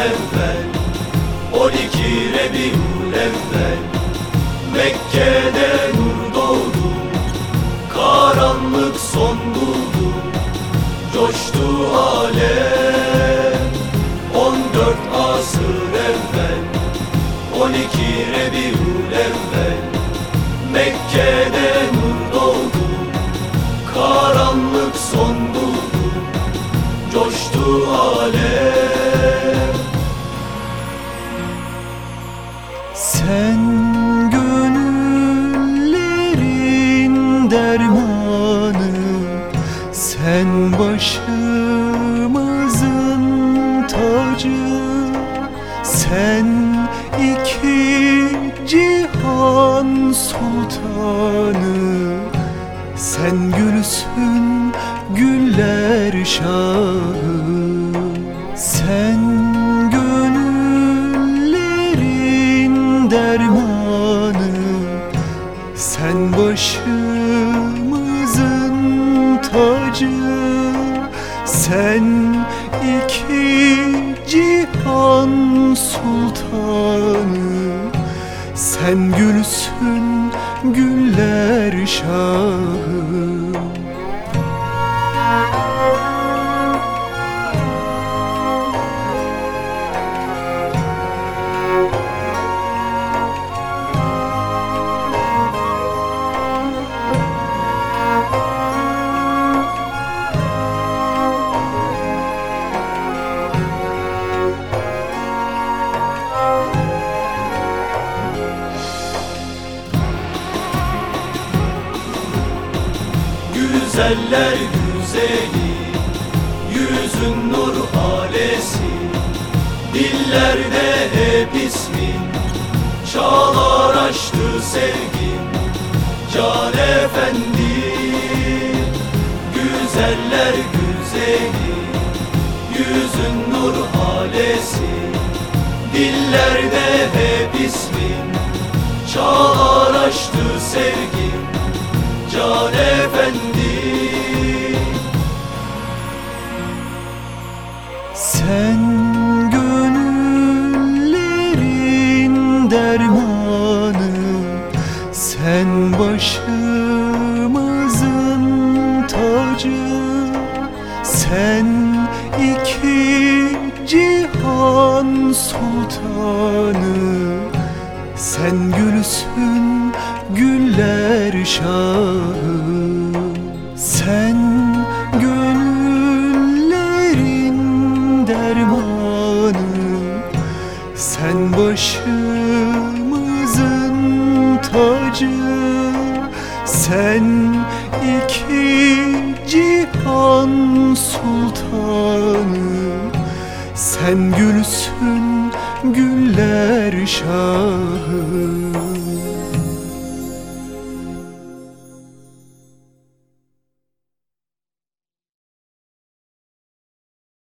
evvel 12 Rebiul evvel. Mekke'de nur doğdu Karanlık son buldu Coştu alem. 14 asır evvel 12 Rebiul evvel. Mekke'de nur doğdu Karanlık son buldu Coştu alem Sen iki cihan sultanı Sen gülsün güller şahı. Sen gönüllerin dermanı Sen başımızın tacı. Sen iki cihan sultanı Sen gülsün güller şahı Güzeller güzeli Yüzün nur alesi. Dillerde hep ismin Çağlar açtı sevgin Can efendi Güzeller güzeli. Yüzün nur alesi. Dillerde hep ismin Çağlar açtı sevgin Can efendi Sen iki cihan sultanı Sen gülsün güller şahı. Sen gönüllerin dermanı Sen başımızın tacı Sen iki cihan sultanı Sen gülsün güller şahı